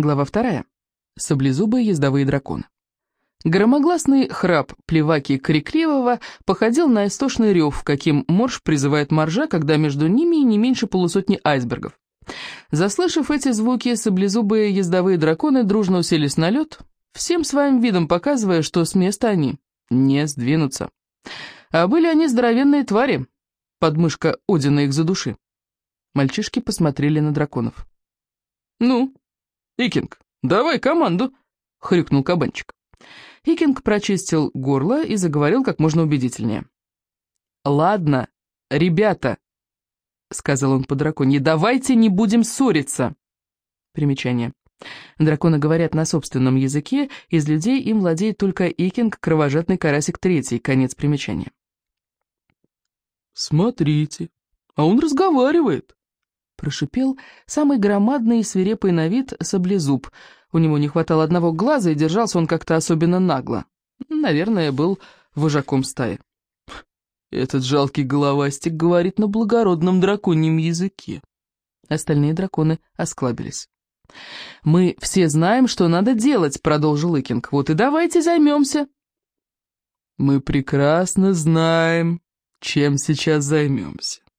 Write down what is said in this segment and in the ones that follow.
Глава вторая. Саблезубые ездовые драконы. Громогласный храп плеваки крикливого походил на истошный рев, каким морж призывает моржа, когда между ними не меньше полусотни айсбергов. Заслышав эти звуки, саблезубые ездовые драконы дружно уселись на лед, всем своим видом показывая, что с места они не сдвинутся. А были они здоровенные твари, подмышка Одина их за души. Мальчишки посмотрели на драконов. «Ну, Икинг, давай команду!» — хрюкнул кабанчик. Икинг прочистил горло и заговорил как можно убедительнее. «Ладно, ребята», — сказал он по драконье, — «давайте не будем ссориться». Примечание. Драконы говорят на собственном языке, из людей им владеет только Икинг, кровожадный карасик третий, конец примечания. «Смотрите, а он разговаривает», Прошипел самый громадный и свирепый на вид саблезуб. У него не хватало одного глаза, и держался он как-то особенно нагло. Наверное, был вожаком стаи. «Этот жалкий головастик говорит на благородном драконьем языке». Остальные драконы осклабились. «Мы все знаем, что надо делать», — продолжил Икинг. «Вот и давайте займемся». «Мы прекрасно знаем, чем сейчас займемся». —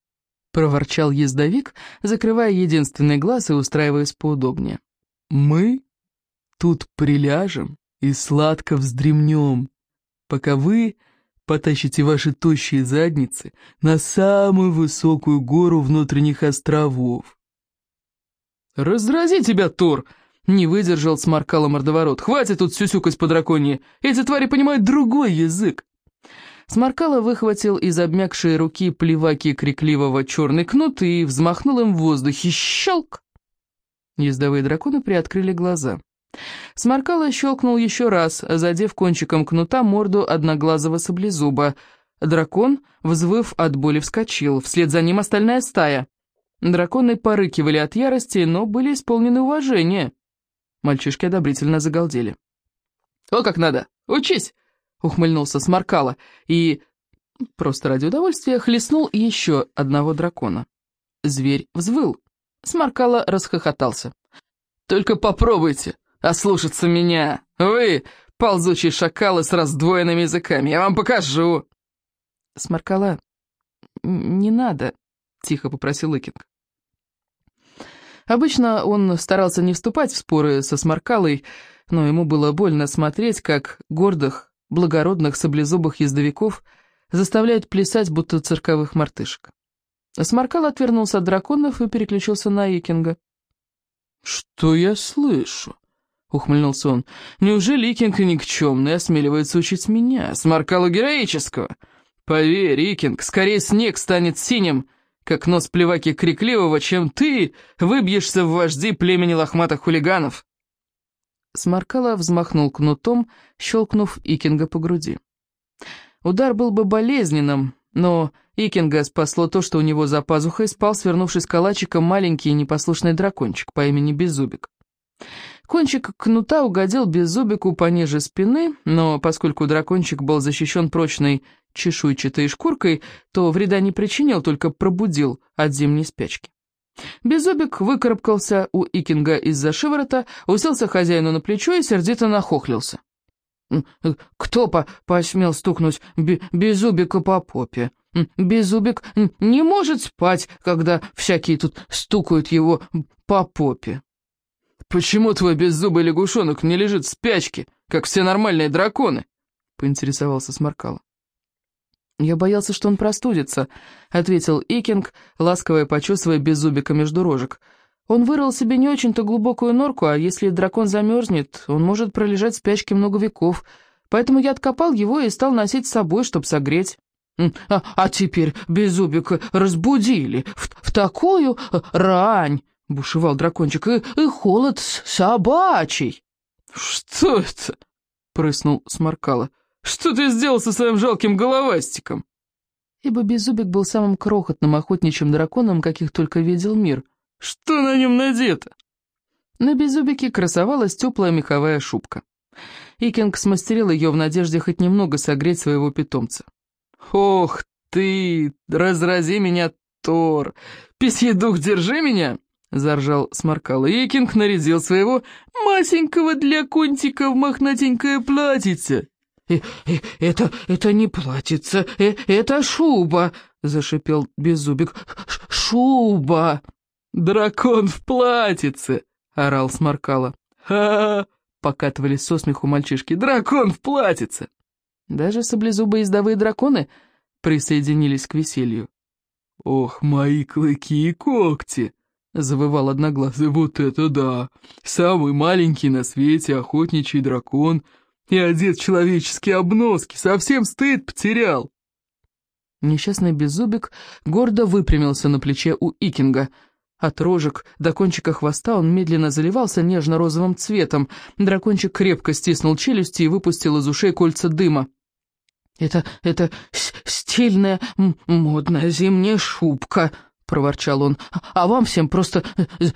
проворчал ездовик, закрывая единственный глаз и устраиваясь поудобнее. «Мы тут приляжем и сладко вздремнем, пока вы потащите ваши тощие задницы на самую высокую гору внутренних островов». «Разрази тебя, Тор!» — не выдержал сморкала мордоворот. «Хватит тут сюсюкать по драконье! Эти твари понимают другой язык!» Сморкало выхватил из обмякшей руки плеваки крикливого черный кнут и взмахнул им в воздухе. Щелк! Ездовые драконы приоткрыли глаза. Сморкало щелкнул еще раз, задев кончиком кнута морду одноглазого саблезуба. Дракон, взвыв от боли, вскочил. Вслед за ним остальная стая. Драконы порыкивали от ярости, но были исполнены уважения. Мальчишки одобрительно загалдели. «О, как надо! Учись! Ухмыльнулся Сморкало и, просто ради удовольствия, хлестнул еще одного дракона. Зверь взвыл. Сморкало расхохотался. «Только попробуйте ослушаться меня! Вы, ползучие шакалы с раздвоенными языками, я вам покажу!» Сморкало, не надо», — тихо попросил Икинг. Обычно он старался не вступать в споры со Сморкалой, но ему было больно смотреть, как гордых, благородных саблезубых ездовиков заставляют плясать, будто цирковых мартышек. Сморкал отвернулся от драконов и переключился на Икинга. «Что я слышу?» — ухмыльнулся он. «Неужели Икинг никчемный осмеливается учить меня, сморкалу героического? Поверь, Икинг, скорее снег станет синим, как нос плеваки крикливого, чем ты выбьешься в вожди племени лохматых хулиганов». Сморкало взмахнул кнутом, щелкнув Икинга по груди. Удар был бы болезненным, но Икинга спасло то, что у него за пазухой спал, свернувшись калачиком, маленький и непослушный дракончик по имени Беззубик. Кончик кнута угодил Беззубику пониже спины, но поскольку дракончик был защищен прочной чешуйчатой шкуркой, то вреда не причинил, только пробудил от зимней спячки. Беззубик выкарабкался у Икинга из-за шиворота, уселся хозяину на плечо и сердито нахохлился. «Кто по посмел стукнуть Беззубика по попе? Беззубик не может спать, когда всякие тут стукают его по попе». «Почему твой беззубый лягушонок не лежит в спячке, как все нормальные драконы?» — поинтересовался Сморкало. «Я боялся, что он простудится», — ответил Икинг, ласково почесывая беззубика между рожек. «Он вырыл себе не очень-то глубокую норку, а если дракон замерзнет, он может пролежать в спячке много веков. Поэтому я откопал его и стал носить с собой, чтобы согреть». «А, а теперь беззубика разбудили в, в такую рань!» — бушевал дракончик. «И, и холод собачий!» «Что это?» — прыснул Сморкало. Что ты сделал со своим жалким головастиком?» Ибо Беззубик был самым крохотным охотничьим драконом, каких только видел мир. «Что на нем надето?» На Беззубике красовалась теплая меховая шубка. Икинг смастерил ее в надежде хоть немного согреть своего питомца. «Ох ты! Разрази меня, Тор! Письедух, держи меня!» — заржал Сморкало. Икинг нарядил своего масенького для контика в мохнатенькое платьице. «Э, э, «Это... это не платьице, э, это шуба!» — зашипел Беззубик. «Шуба!» «Дракон в платьице!» — орал Сморкало. «Ха-ха!» — покатывались со смеху мальчишки. «Дракон в платьице!» Даже саблезубые ездовые драконы присоединились к веселью. «Ох, мои клыки и когти!» — завывал Одноглазый. «Вот это да! Самый маленький на свете охотничий дракон и одет в человеческие обноски, совсем стыд потерял!» Несчастный беззубик гордо выпрямился на плече у Икинга. От рожек до кончика хвоста он медленно заливался нежно-розовым цветом. Дракончик крепко стиснул челюсти и выпустил из ушей кольца дыма. «Это... это стильная, модная зимняя шубка», — проворчал он. «А вам всем просто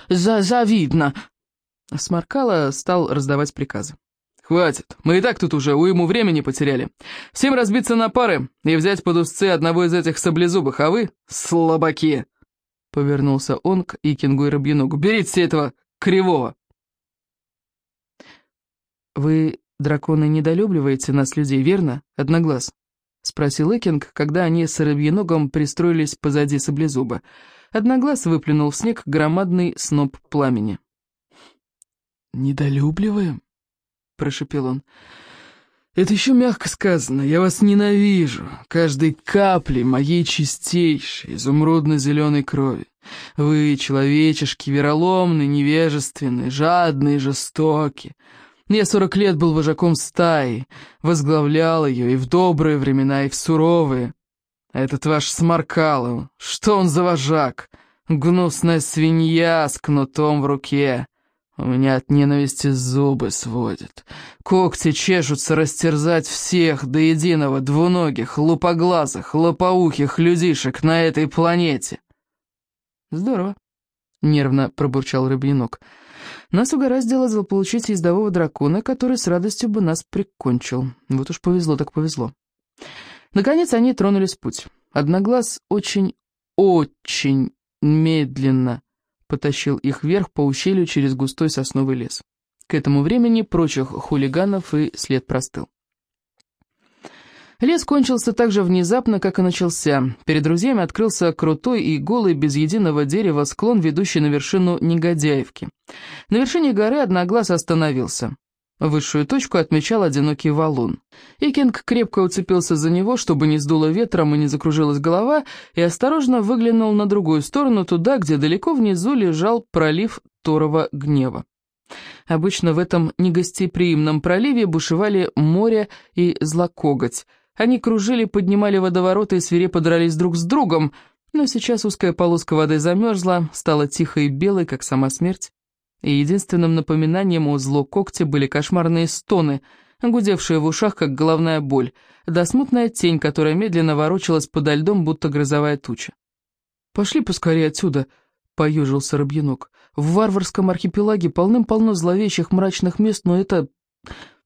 за завидно». Сморкало стал раздавать приказы. «Хватит, мы и так тут уже уйму времени потеряли. Всем разбиться на пары и взять под узцы одного из этих саблезубых, а вы — слабаки!» Повернулся он к Икингу и Рабьяногу. «Берите этого кривого!» «Вы «Драконы недолюбливаете нас, людей, верно, Одноглаз?» — спросил Экинг, когда они с Рыбьеногом пристроились позади саблезуба. Одноглаз выплюнул в снег громадный сноп пламени. «Недолюбливаем?» — прошепел он. «Это еще мягко сказано. Я вас ненавижу. Каждой капли моей чистейшей, изумрудно-зеленой крови. Вы, человечешки, вероломны, невежественны, жадные, жестоки. Я сорок лет был вожаком стаи, возглавлял ее и в добрые времена, и в суровые. Этот ваш Сморкало, что он за вожак? Гнусная свинья с кнутом в руке. У меня от ненависти зубы сводят. Когти чешутся растерзать всех до единого двуногих, лупоглазых, лопоухих людишек на этой планете. Здорово, нервно пробурчал рыбьянок. Нас угораздило заполучить ездового дракона, который с радостью бы нас прикончил. Вот уж повезло так повезло. Наконец они тронулись в путь. Одноглаз очень, очень медленно потащил их вверх по ущелью через густой сосновый лес. К этому времени прочих хулиганов и след простыл. Лес кончился так же внезапно, как и начался. Перед друзьями открылся крутой и голый, без единого дерева, склон, ведущий на вершину Негодяевки. На вершине горы Одноглаз остановился. Высшую точку отмечал одинокий валун. Икинг крепко уцепился за него, чтобы не сдуло ветром и не закружилась голова, и осторожно выглянул на другую сторону, туда, где далеко внизу лежал пролив Торова гнева. Обычно в этом негостеприимном проливе бушевали море и злокоготь — они кружили, поднимали водовороты и свирепо дрались друг с другом, но сейчас узкая полоска воды замерзла, стала тихой и белой, как сама смерть. И единственным напоминанием о зло когтя были кошмарные стоны, гудевшие в ушах, как головная боль, да смутная тень, которая медленно ворочалась подо льдом, будто грозовая туча. «Пошли поскорее отсюда», — поюжился Рабьянок. «В варварском архипелаге полным-полно зловещих мрачных мест, но это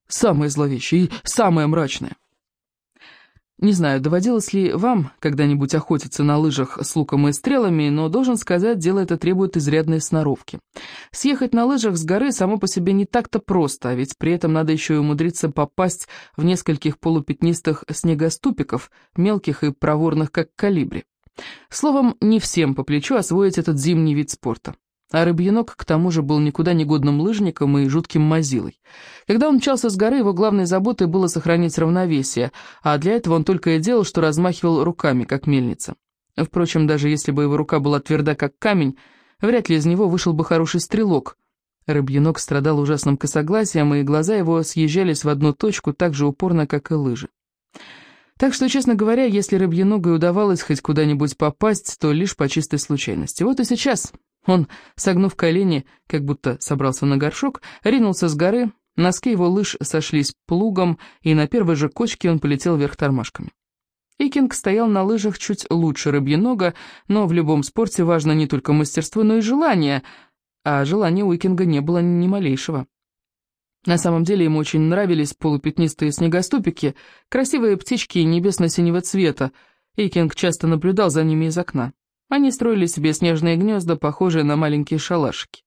самое зловещее и самое мрачное». Не знаю, доводилось ли вам когда-нибудь охотиться на лыжах с луком и стрелами, но, должен сказать, дело это требует изрядной сноровки. Съехать на лыжах с горы само по себе не так-то просто, а ведь при этом надо еще и умудриться попасть в нескольких полупятнистых снегоступиков, мелких и проворных, как калибри. Словом, не всем по плечу освоить этот зимний вид спорта. А Рыбьянок, к тому же, был никуда не годным лыжником и жутким мазилой. Когда он мчался с горы, его главной заботой было сохранить равновесие, а для этого он только и делал, что размахивал руками, как мельница. Впрочем, даже если бы его рука была тверда, как камень, вряд ли из него вышел бы хороший стрелок. Рыбьянок страдал ужасным косогласием, и глаза его съезжались в одну точку так же упорно, как и лыжи. Так что, честно говоря, если Рыбьяногой удавалось хоть куда-нибудь попасть, то лишь по чистой случайности. Вот и сейчас он, согнув колени, как будто собрался на горшок, ринулся с горы, носки его лыж сошлись плугом, и на первой же кочке он полетел вверх тормашками. Икинг стоял на лыжах чуть лучше рыбьенога, но в любом спорте важно не только мастерство, но и желание, а желания у Икинга не было ни малейшего. На самом деле ему очень нравились полупятнистые снегоступики, красивые птички небесно-синего цвета, Икинг часто наблюдал за ними из окна. Они строили себе снежные гнезда, похожие на маленькие шалашики.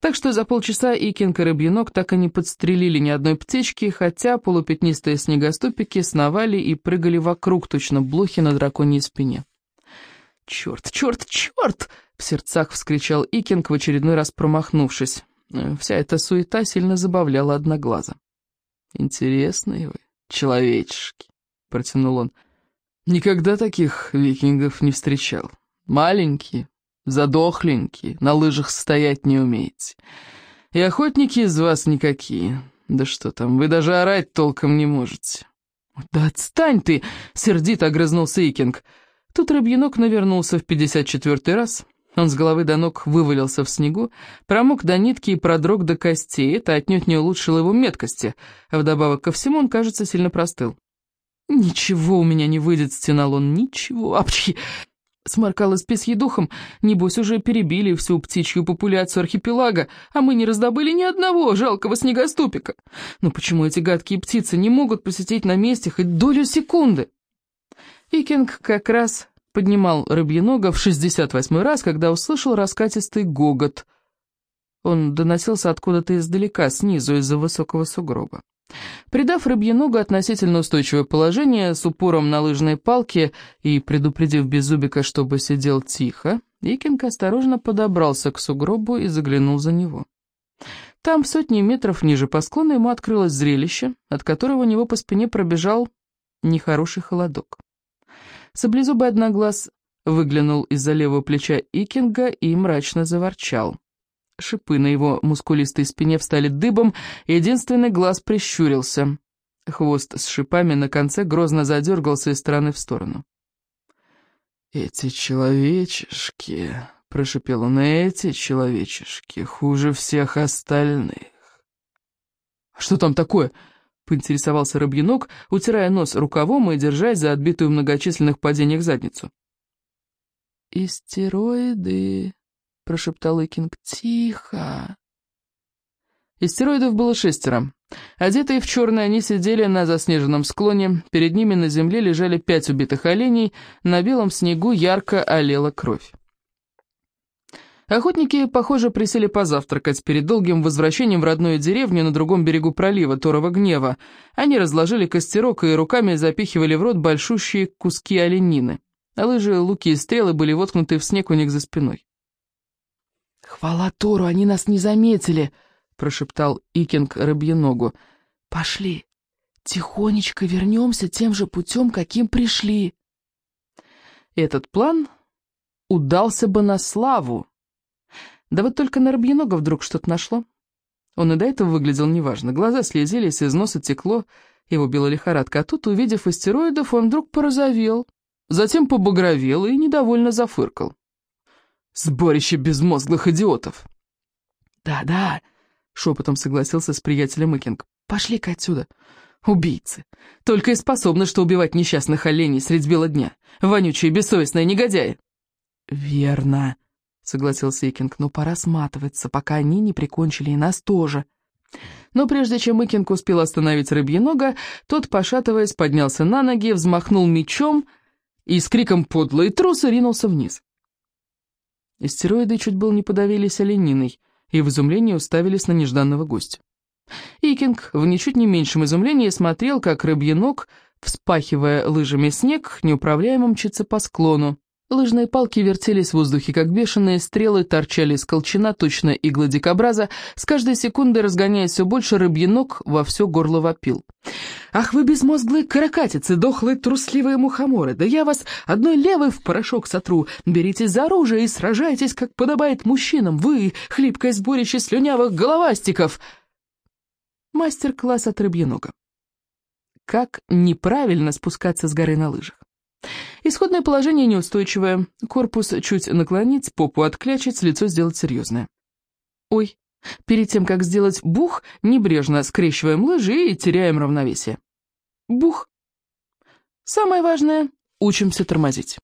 Так что за полчаса Икинг и Рыбьянок так и не подстрелили ни одной птички, хотя полупятнистые снегоступики сновали и прыгали вокруг, точно блохи на драконьей спине. «Черт, черт, черт!» — в сердцах вскричал Икинг, в очередной раз промахнувшись. Вся эта суета сильно забавляла одноглаза. «Интересные вы, человечешки», — протянул он. «Никогда таких викингов не встречал. Маленькие, задохленькие, на лыжах стоять не умеете. И охотники из вас никакие. Да что там, вы даже орать толком не можете». «Да отстань ты!» — сердито огрызнулся Икинг. Тут Рыбьянок навернулся в пятьдесят четвертый раз. Он с головы до ног вывалился в снегу, промок до нитки и продрог до костей. Это отнюдь не улучшило его меткости, а вдобавок ко всему он, кажется, сильно простыл. «Ничего у меня не выйдет», — стенал он, — «ничего, апчхи!» Сморкалась песье духом, небось уже перебили всю птичью популяцию архипелага, а мы не раздобыли ни одного жалкого снегоступика. Но почему эти гадкие птицы не могут посетить на месте хоть долю секунды? Икинг как раз поднимал рыбьенога в 68-й раз, когда услышал раскатистый гогот. Он доносился откуда-то издалека, снизу, из-за высокого сугроба. Придав рыбьеногу относительно устойчивое положение, с упором на лыжной палке и предупредив Беззубика, чтобы сидел тихо, Икинг осторожно подобрался к сугробу и заглянул за него. Там, в сотни метров ниже по склону, ему открылось зрелище, от которого у него по спине пробежал нехороший холодок. Саблезубый одноглаз выглянул из-за левого плеча Икинга и мрачно заворчал. Шипы на его мускулистой спине встали дыбом, и единственный глаз прищурился. Хвост с шипами на конце грозно задергался из стороны в сторону. «Эти человечешки», — прошепел он, — «эти человечешки хуже всех остальных». «Что там такое?» — поинтересовался Рыбьянок, утирая нос рукавом и держась за отбитую в многочисленных падениях задницу. «Истероиды», — прошептал Икинг, — «тихо». Истероидов было шестеро. Одетые в черное, они сидели на заснеженном склоне, перед ними на земле лежали пять убитых оленей, на белом снегу ярко олела кровь. Охотники, похоже, присели позавтракать перед долгим возвращением в родную деревню на другом берегу пролива Торова Гнева. Они разложили костерок и руками запихивали в рот большущие куски оленины. А лыжи, луки и стрелы были воткнуты в снег у них за спиной. «Хвала Тору, они нас не заметили!» — прошептал Икинг Рыбьеногу. «Пошли, тихонечко вернемся тем же путем, каким пришли». Этот план удался бы на славу. Да вот только на Рабьенога вдруг что-то нашло. Он и до этого выглядел неважно. Глаза слезились, из носа текло, его била лихорадка. А тут, увидев астероидов, он вдруг порозовел, затем побагровел и недовольно зафыркал. «Сборище безмозглых идиотов!» «Да-да», — шепотом согласился с приятелем Икинг. «Пошли-ка отсюда. Убийцы. Только и способны, что убивать несчастных оленей средь бела дня. Вонючие, бессовестные негодяи». «Верно», — согласился Икинг, — «но пора сматываться, пока они не прикончили и нас тоже». Но прежде чем Икинг успел остановить рыбьенога, тот, пошатываясь, поднялся на ноги, взмахнул мечом и с криком «подлые трусы» ринулся вниз. Истероиды чуть было не подавились олениной и в изумлении уставились на нежданного гостя. Икинг в ничуть не меньшем изумлении смотрел, как рыбьенок, вспахивая лыжами снег, неуправляемо мчится по склону. Лыжные палки вертелись в воздухе, как бешеные, стрелы торчали из колчана, точно иглы дикобраза, с каждой секундой разгоняясь все больше, рыбьенок во все горло вопил. «Ах вы безмозглые каракатицы, дохлые трусливые мухоморы, да я вас одной левой в порошок сотру! Беритесь за оружие и сражайтесь, как подобает мужчинам, вы, хлипкое сборище слюнявых головастиков!» Мастер-класс от рыбьенога. Как неправильно спускаться с горы на лыжах. Исходное положение неустойчивое. Корпус чуть наклонить, попу отклячить, лицо сделать серьезное. Ой, перед тем, как сделать бух, небрежно скрещиваем лыжи и теряем равновесие. Бух. Самое важное — учимся тормозить.